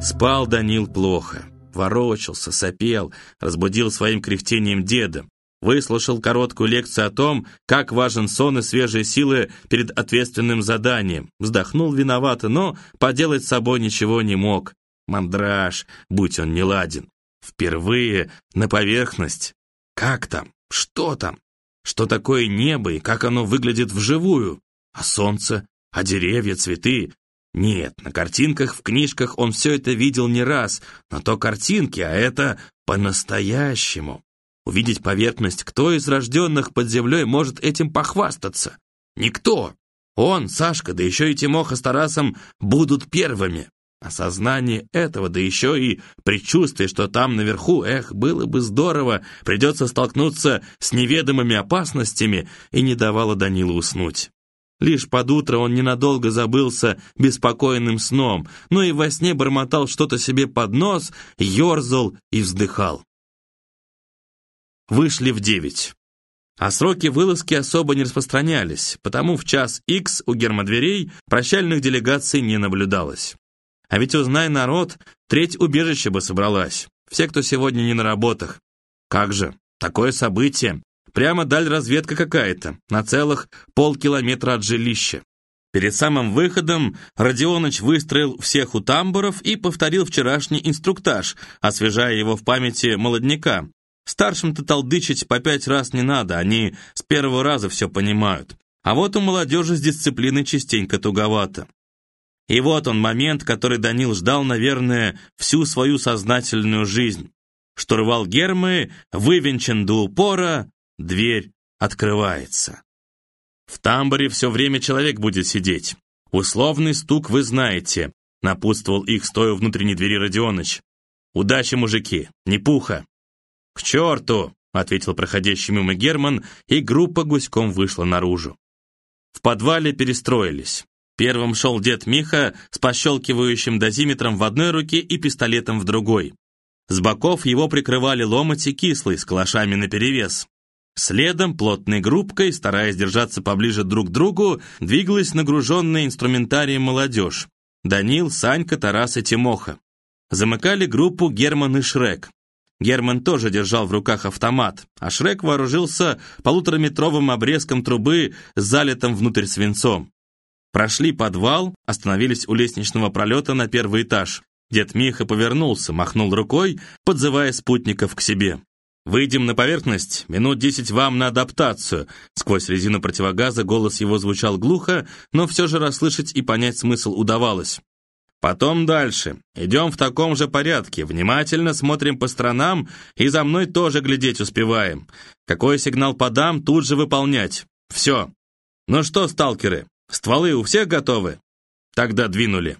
Спал Данил плохо. Ворочался, сопел, разбудил своим кряхтением деда. Выслушал короткую лекцию о том, как важен сон и свежие силы перед ответственным заданием. Вздохнул виновато, но поделать с собой ничего не мог. Мандраж, будь он неладен. Впервые на поверхность. Как там? Что там? Что такое небо и как оно выглядит вживую? А солнце? А деревья, цветы? Нет, на картинках, в книжках он все это видел не раз, но то картинки, а это по-настоящему. Увидеть поверхность, кто из рожденных под землей может этим похвастаться? Никто. Он, Сашка, да еще и Тимоха с Тарасом будут первыми. Осознание этого, да еще и предчувствие, что там наверху, эх, было бы здорово, придется столкнуться с неведомыми опасностями, и не давало Данилу уснуть. Лишь под утро он ненадолго забылся беспокойным сном, но и во сне бормотал что-то себе под нос, ерзал и вздыхал. Вышли в девять. А сроки вылазки особо не распространялись, потому в час икс у гермодверей прощальных делегаций не наблюдалось. А ведь, узнай народ, треть убежища бы собралась. Все, кто сегодня не на работах. Как же, такое событие. Прямо даль разведка какая-то, на целых полкилометра от жилища. Перед самым выходом Родионыч выстроил всех у тамбуров и повторил вчерашний инструктаж, освежая его в памяти молодняка. Старшим-то толдычить по пять раз не надо, они с первого раза все понимают. А вот у молодежи с дисциплиной частенько туговато. И вот он момент, который Данил ждал, наверное, всю свою сознательную жизнь. Штурвал гермы вывинчен до упора, дверь открывается. В тамбуре все время человек будет сидеть. Условный стук вы знаете, напутствовал их, стоя внутренней двери Родионыч. Удачи, мужики, не пуха. К черту, ответил проходящий мимо Герман, и группа гуськом вышла наружу. В подвале перестроились. Первым шел дед Миха с пощелкивающим дозиметром в одной руке и пистолетом в другой. С боков его прикрывали ломоти кислый с калашами наперевес. Следом, плотной группкой, стараясь держаться поближе друг к другу, двигалась нагруженная инструментарием молодежь. Данил, Санька, Тарас и Тимоха. Замыкали группу Герман и Шрек. Герман тоже держал в руках автомат, а Шрек вооружился полутораметровым обрезком трубы с залитым внутрь свинцом. Прошли подвал, остановились у лестничного пролета на первый этаж. Дед Миха повернулся, махнул рукой, подзывая спутников к себе. «Выйдем на поверхность, минут десять вам на адаптацию». Сквозь резину противогаза голос его звучал глухо, но все же расслышать и понять смысл удавалось. Потом дальше. Идем в таком же порядке. Внимательно смотрим по сторонам и за мной тоже глядеть успеваем. Какой сигнал подам, тут же выполнять. Все. Ну что, сталкеры, Стволы у всех готовы? Тогда двинули.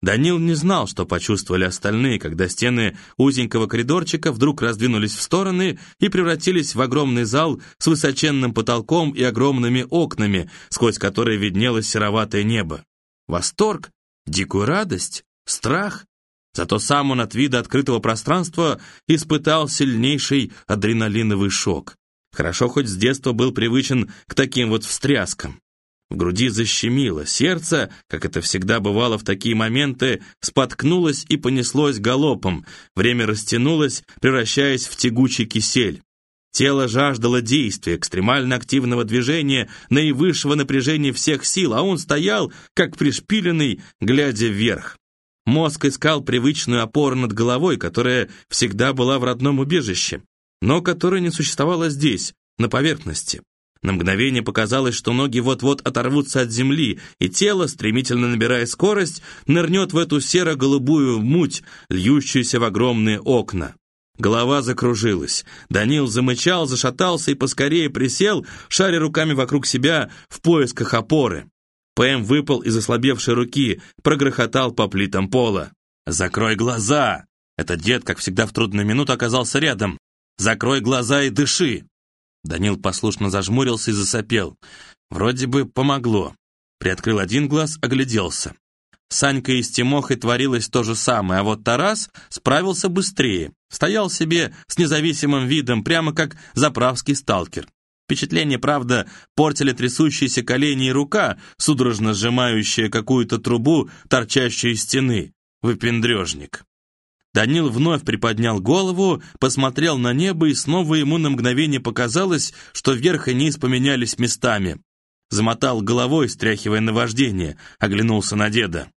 Данил не знал, что почувствовали остальные, когда стены узенького коридорчика вдруг раздвинулись в стороны и превратились в огромный зал с высоченным потолком и огромными окнами, сквозь которые виднелось сероватое небо. Восторг, дикую радость, страх. Зато сам он от вида открытого пространства испытал сильнейший адреналиновый шок. Хорошо хоть с детства был привычен к таким вот встряскам. В груди защемило, сердце, как это всегда бывало в такие моменты, споткнулось и понеслось галопом, время растянулось, превращаясь в тягучий кисель. Тело жаждало действия, экстремально активного движения, наивысшего напряжения всех сил, а он стоял, как пришпиленный, глядя вверх. Мозг искал привычную опору над головой, которая всегда была в родном убежище, но которая не существовала здесь, на поверхности. На мгновение показалось, что ноги вот-вот оторвутся от земли, и тело, стремительно набирая скорость, нырнет в эту серо-голубую муть, льющуюся в огромные окна. Голова закружилась. Данил замычал, зашатался и поскорее присел, шаря руками вокруг себя в поисках опоры. ПМ выпал из ослабевшей руки, прогрохотал по плитам пола. «Закрой глаза!» Этот дед, как всегда в трудную минуту, оказался рядом. «Закрой глаза и дыши!» Данил послушно зажмурился и засопел. Вроде бы помогло. Приоткрыл один глаз, огляделся. Санька и с Тимохой творилось то же самое, а вот Тарас справился быстрее. Стоял себе с независимым видом, прямо как заправский сталкер. Впечатление, правда, портили трясущиеся колени и рука, судорожно сжимающая какую-то трубу, торчащую из стены. выпендрежник. Данил вновь приподнял голову, посмотрел на небо, и снова ему на мгновение показалось, что вверх и низ поменялись местами. Замотал головой, стряхивая наваждение, оглянулся на деда.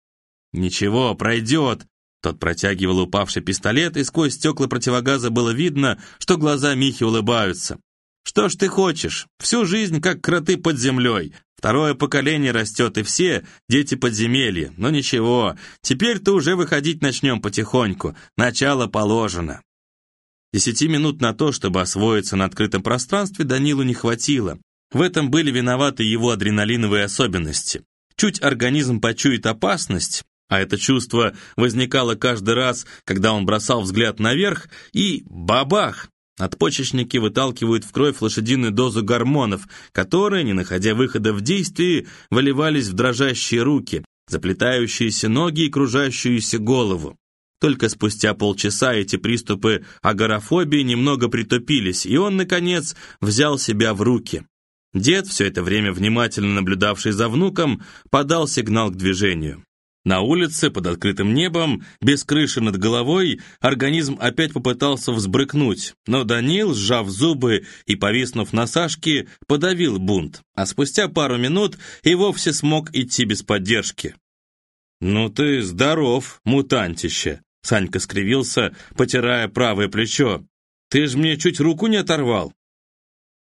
«Ничего, пройдет!» Тот протягивал упавший пистолет, и сквозь стекла противогаза было видно, что глаза Михи улыбаются. «Что ж ты хочешь? Всю жизнь как кроты под землей. Второе поколение растет, и все дети подземелья. Но ничего, теперь-то уже выходить начнем потихоньку. Начало положено». Десяти минут на то, чтобы освоиться на открытом пространстве, Данилу не хватило. В этом были виноваты его адреналиновые особенности. Чуть организм почует опасность, а это чувство возникало каждый раз, когда он бросал взгляд наверх, и бабах! Надпочечники выталкивают в кровь лошадиную дозу гормонов, которые, не находя выхода в действии, выливались в дрожащие руки, заплетающиеся ноги и кружащуюся голову. Только спустя полчаса эти приступы агорафобии немного притупились, и он, наконец, взял себя в руки. Дед, все это время внимательно наблюдавший за внуком, подал сигнал к движению. На улице, под открытым небом, без крыши над головой, организм опять попытался взбрыкнуть, но Данил, сжав зубы и повиснув на Сашке, подавил бунт, а спустя пару минут и вовсе смог идти без поддержки. «Ну ты здоров, мутантище!» Санька скривился, потирая правое плечо. «Ты ж мне чуть руку не оторвал!»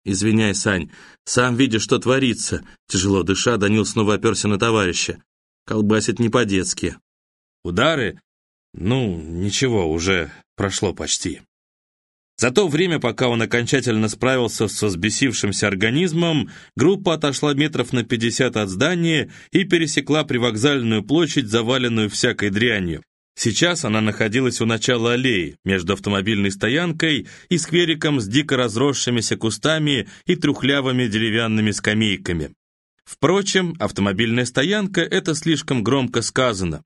«Извиняй, Сань, сам видишь, что творится». Тяжело дыша, Данил снова оперся на товарища. Колбасит не по-детски. «Удары? Ну, ничего, уже прошло почти». За то время, пока он окончательно справился со взбесившимся организмом, группа отошла метров на 50 от здания и пересекла привокзальную площадь, заваленную всякой дрянью. Сейчас она находилась у начала аллеи, между автомобильной стоянкой и сквериком с дико разросшимися кустами и трухлявыми деревянными скамейками. Впрочем, автомобильная стоянка – это слишком громко сказано.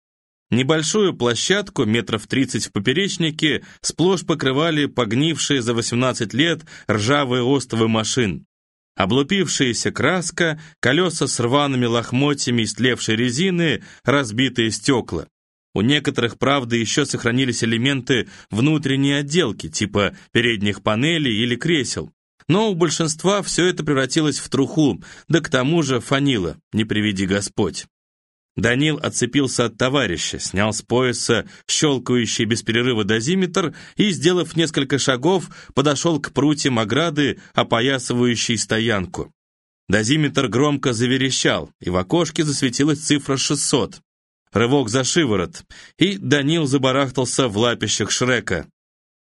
Небольшую площадку, метров 30 в поперечнике, сплошь покрывали погнившие за 18 лет ржавые остовы машин. Облупившаяся краска, колеса с рваными лохмотьями истлевшей резины, разбитые стекла. У некоторых, правда, еще сохранились элементы внутренней отделки, типа передних панелей или кресел. Но у большинства все это превратилось в труху, да к тому же фанило, не приведи Господь. Данил отцепился от товарища, снял с пояса щелкающий без перерыва дозиметр и, сделав несколько шагов, подошел к прутьям ограды, опоясывающей стоянку. Дозиметр громко заверещал, и в окошке засветилась цифра 600 рывок за шиворот, и Данил забарахтался в лапищах Шрека.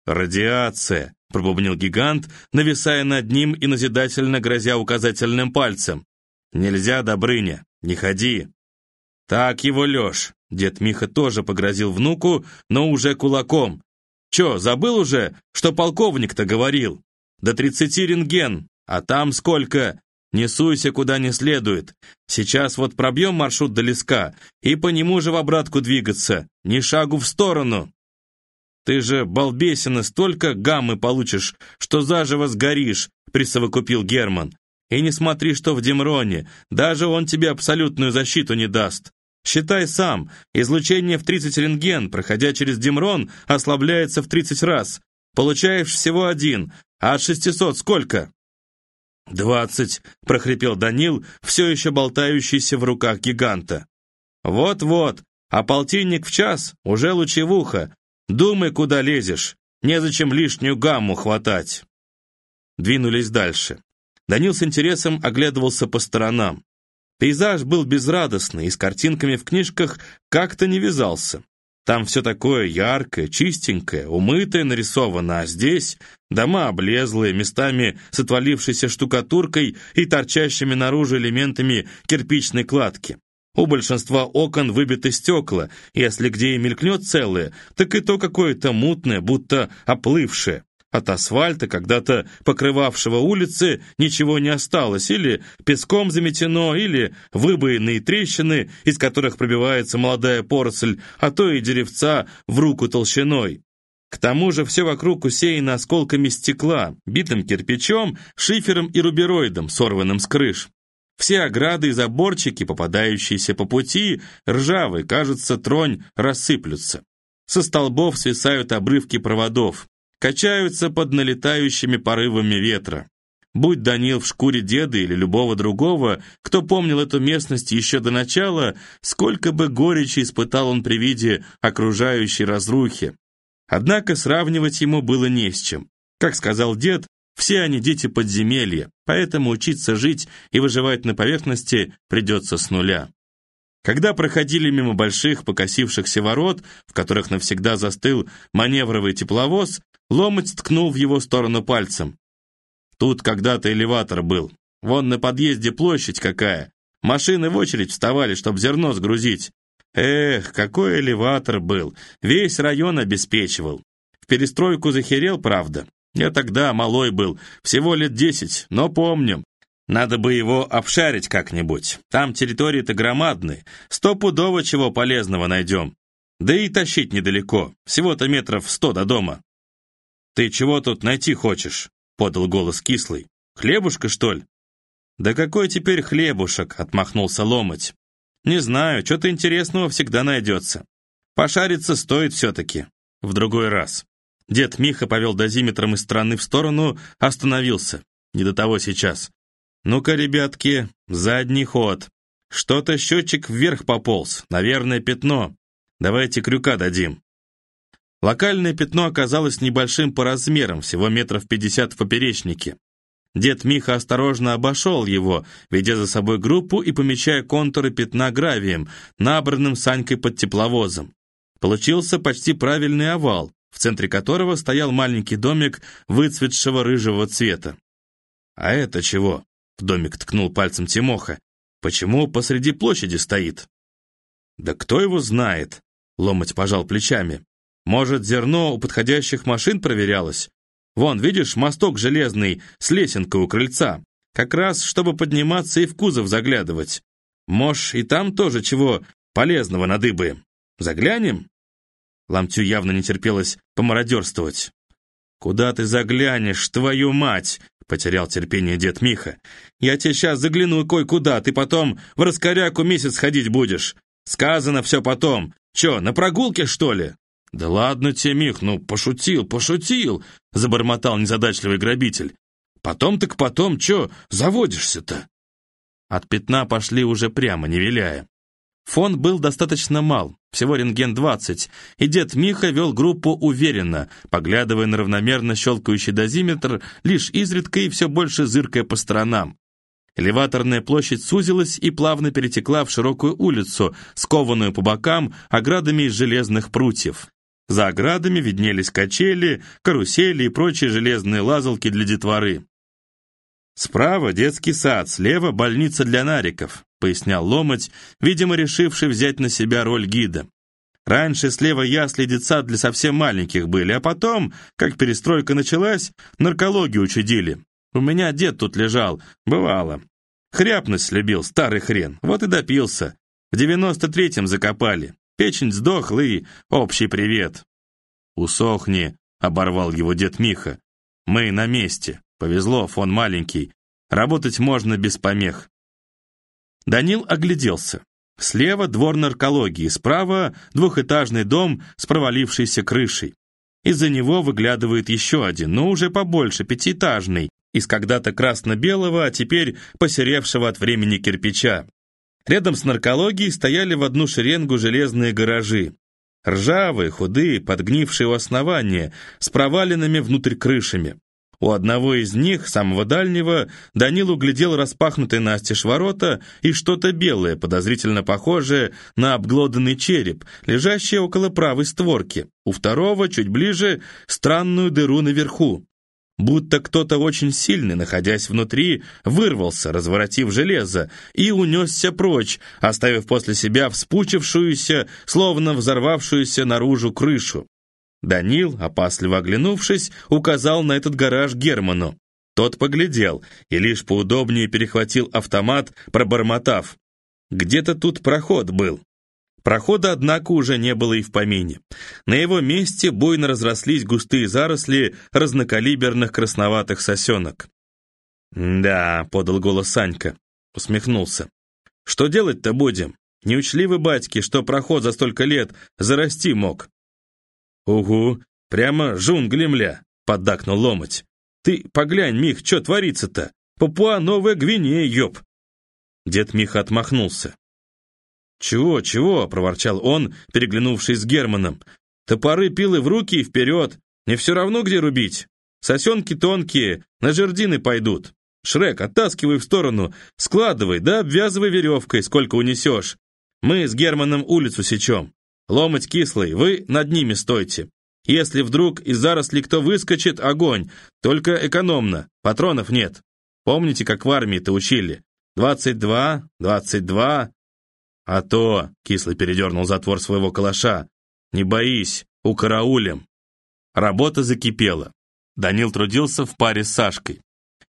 «Радиация!» — пробубнил гигант, нависая над ним и назидательно грозя указательным пальцем. «Нельзя, Добрыня, не ходи!» «Так его, Леш!» — дед Миха тоже погрозил внуку, но уже кулаком. «Че, забыл уже, что полковник-то говорил? До тридцати рентген, а там сколько? Не суйся куда не следует. Сейчас вот пробьем маршрут до леска, и по нему же в обратку двигаться, ни шагу в сторону. Ты же, балбесина, столько гаммы получишь, что заживо сгоришь, присовокупил Герман. И не смотри, что в Демроне, даже он тебе абсолютную защиту не даст. Считай сам, излучение в 30 рентген, проходя через Демрон, ослабляется в 30 раз. Получаешь всего один, а от 600 сколько? «Двадцать!» — прохрипел Данил, все еще болтающийся в руках гиганта. «Вот-вот, а полтинник в час уже лучевуха. Думай, куда лезешь. Незачем лишнюю гамму хватать». Двинулись дальше. Данил с интересом оглядывался по сторонам. Пейзаж был безрадостный и с картинками в книжках как-то не вязался. Там все такое яркое, чистенькое, умытое нарисовано, а здесь дома облезлые, местами с отвалившейся штукатуркой и торчащими наружу элементами кирпичной кладки. У большинства окон выбиты стекла, если где и мелькнет целое, так и то какое-то мутное, будто оплывшее. От асфальта, когда-то покрывавшего улицы, ничего не осталось, или песком заметено, или выбоенные трещины, из которых пробивается молодая поросль, а то и деревца в руку толщиной. К тому же все вокруг усеяно осколками стекла, битым кирпичом, шифером и рубероидом, сорванным с крыш. Все ограды и заборчики, попадающиеся по пути, ржавые, кажется, тронь рассыплются. Со столбов свисают обрывки проводов, качаются под налетающими порывами ветра. Будь Данил в шкуре деда или любого другого, кто помнил эту местность еще до начала, сколько бы горечи испытал он при виде окружающей разрухи. Однако сравнивать ему было не с чем. Как сказал дед, все они дети подземелья, поэтому учиться жить и выживать на поверхности придется с нуля. Когда проходили мимо больших покосившихся ворот, в которых навсегда застыл маневровый тепловоз, Ломоть ткнул в его сторону пальцем. Тут когда-то элеватор был. Вон на подъезде площадь какая. Машины в очередь вставали, чтобы зерно сгрузить. Эх, какой элеватор был. Весь район обеспечивал. В перестройку захерел, правда. Я тогда малой был, всего лет десять, но помню. Надо бы его обшарить как-нибудь. Там территории-то громадные. Стопудово чего полезного найдем. Да и тащить недалеко. Всего-то метров сто до дома. Ты чего тут найти хочешь? подал голос кислый. «Хлебушка, что ли?» «Да какой теперь хлебушек?» — отмахнулся ломоть. «Не знаю, что-то интересного всегда найдется. Пошариться стоит все-таки. В другой раз». Дед Миха повел дозиметром из стороны в сторону, остановился. Не до того сейчас. «Ну-ка, ребятки, задний ход. Что-то счетчик вверх пополз, наверное, пятно. Давайте крюка дадим». Локальное пятно оказалось небольшим по размерам, всего метров пятьдесят в поперечнике. Дед Миха осторожно обошел его, ведя за собой группу и помечая контуры пятна гравием, набранным Санькой под тепловозом. Получился почти правильный овал, в центре которого стоял маленький домик выцветшего рыжего цвета. «А это чего?» — в домик ткнул пальцем Тимоха. «Почему посреди площади стоит?» «Да кто его знает?» — ломоть пожал плечами. Может, зерно у подходящих машин проверялось? Вон, видишь, мосток железный с лесенкой у крыльца. Как раз, чтобы подниматься и в кузов заглядывать. Мож, и там тоже чего полезного надыбаем. Заглянем?» Ламтю явно не терпелось помародерствовать. «Куда ты заглянешь, твою мать?» — потерял терпение дед Миха. «Я тебе сейчас загляну кое-куда, ты потом в раскоряку месяц ходить будешь. Сказано все потом. Че, на прогулке, что ли?» «Да ладно тебе, Мих, ну пошутил, пошутил!» — забормотал незадачливый грабитель. «Потом так потом, чё заводишься-то?» От пятна пошли уже прямо, не виляя. Фон был достаточно мал, всего рентген-20, и дед Миха вел группу уверенно, поглядывая на равномерно щелкающий дозиметр, лишь изредка и все больше зыркая по сторонам. Элеваторная площадь сузилась и плавно перетекла в широкую улицу, скованную по бокам оградами из железных прутьев. За оградами виднелись качели, карусели и прочие железные лазалки для детворы. «Справа детский сад, слева больница для нариков», пояснял Ломоть, видимо, решивший взять на себя роль гида. Раньше слева ясли детсад для совсем маленьких были, а потом, как перестройка началась, наркологию учудили. У меня дед тут лежал, бывало. Хряпность любил, старый хрен, вот и допился. В девяносто третьем закопали. Печень сдохла и общий привет. «Усохни», — оборвал его дед Миха. «Мы на месте. Повезло, фон маленький. Работать можно без помех». Данил огляделся. Слева двор наркологии, справа двухэтажный дом с провалившейся крышей. Из-за него выглядывает еще один, но уже побольше, пятиэтажный, из когда-то красно-белого, а теперь посеревшего от времени кирпича. Рядом с наркологией стояли в одну шеренгу железные гаражи. Ржавые, худые, подгнившие у основания, с проваленными внутрь крышами. У одного из них, самого дальнего, Данил углядел распахнутые настежь ворота и что-то белое, подозрительно похожее на обглоданный череп, лежащее около правой створки. У второго, чуть ближе, странную дыру наверху будто кто-то очень сильный, находясь внутри, вырвался, разворотив железо, и унесся прочь, оставив после себя вспучившуюся, словно взорвавшуюся наружу крышу. Данил, опасливо оглянувшись, указал на этот гараж Герману. Тот поглядел и лишь поудобнее перехватил автомат, пробормотав. «Где-то тут проход был». Прохода, однако, уже не было и в помине. На его месте буйно разрослись густые заросли разнокалиберных красноватых сосенок. «Да», — подал голос Санька, усмехнулся. «Что делать-то будем? Не учли вы, батьки, что проход за столько лет зарасти мог?» «Угу, прямо джунгли мля», — поддакнул ломоть. «Ты поглянь, Мих, что творится-то? Папуа Новая Гвинея, ёб!» Дед Миха отмахнулся. «Чего, чего?» — проворчал он, переглянувшись с Германом. «Топоры, пилы в руки и вперед! Не все равно, где рубить! Сосенки тонкие, на жердины пойдут! Шрек, оттаскивай в сторону, складывай, да обвязывай веревкой, сколько унесешь! Мы с Германом улицу сечем. Ломать кислый, вы над ними стойте. Если вдруг из заросли кто выскочит, огонь, только экономно, патронов нет. Помните, как в армии-то учили? Двадцать два, двадцать два, «А то!» — кисло передернул затвор своего калаша. «Не боись, укараулем!» Работа закипела. Данил трудился в паре с Сашкой.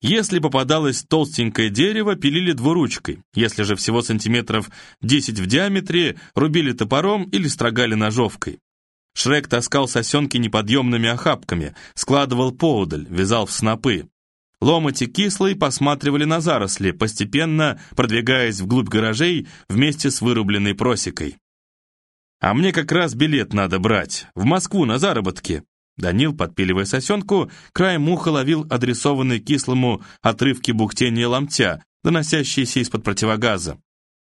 Если попадалось толстенькое дерево, пилили двуручкой. Если же всего сантиметров 10 в диаметре, рубили топором или строгали ножовкой. Шрек таскал сосенки неподъемными охапками, складывал поудаль, вязал в снопы. Ломоть и Кислый посматривали на заросли, постепенно продвигаясь вглубь гаражей вместе с вырубленной просекой. «А мне как раз билет надо брать, в Москву на заработки». Данил, подпиливая сосенку, краем уха ловил адресованные Кислому отрывки бухтения ломтя, доносящиеся из-под противогаза.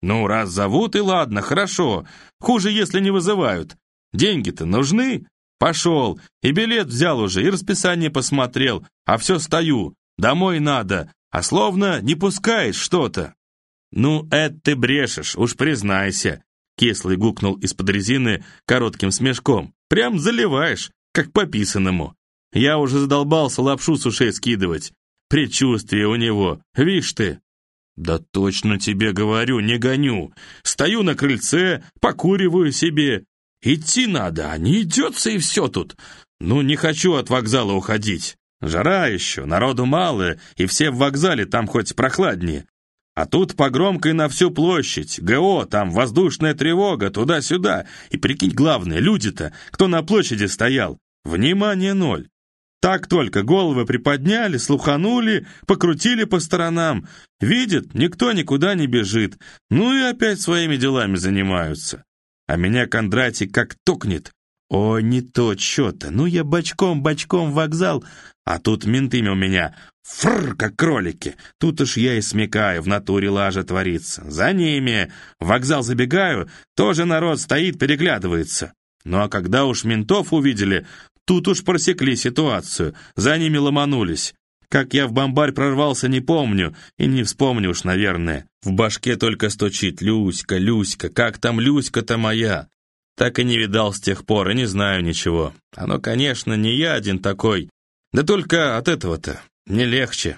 «Ну, раз зовут, и ладно, хорошо. Хуже, если не вызывают. Деньги-то нужны?» «Пошел, и билет взял уже, и расписание посмотрел, а все стою. Домой надо, а словно не пускаешь что-то». «Ну, это ты брешешь, уж признайся», — кислый гукнул из-под резины коротким смешком. «Прям заливаешь, как по писанному. Я уже задолбался лапшу с ушей скидывать. Предчувствие у него, видишь ты». «Да точно тебе говорю, не гоню. Стою на крыльце, покуриваю себе. Идти надо, а не идется и все тут. Ну, не хочу от вокзала уходить. Жара еще, народу мало, и все в вокзале, там хоть прохладнее. А тут погромкой на всю площадь, ГО, там воздушная тревога, туда-сюда. И прикинь, главное, люди-то, кто на площади стоял, внимание ноль. Так только головы приподняли, слуханули, покрутили по сторонам. Видят, никто никуда не бежит. Ну и опять своими делами занимаются. А меня Кондратий как токнет. О, не то что-то. Ну я бочком-бочком вокзал, а тут менты у меня, фрр, как кролики. Тут уж я и смекаю, в натуре лажа творится. За ними. В вокзал забегаю, тоже народ стоит, переглядывается. Ну а когда уж ментов увидели, тут уж просекли ситуацию, за ними ломанулись. Как я в бомбарь прорвался, не помню, и не вспомню уж, наверное. В башке только стучит «Люська, Люська, как там Люська-то моя?» Так и не видал с тех пор, и не знаю ничего. Оно, конечно, не я один такой, да только от этого-то не легче.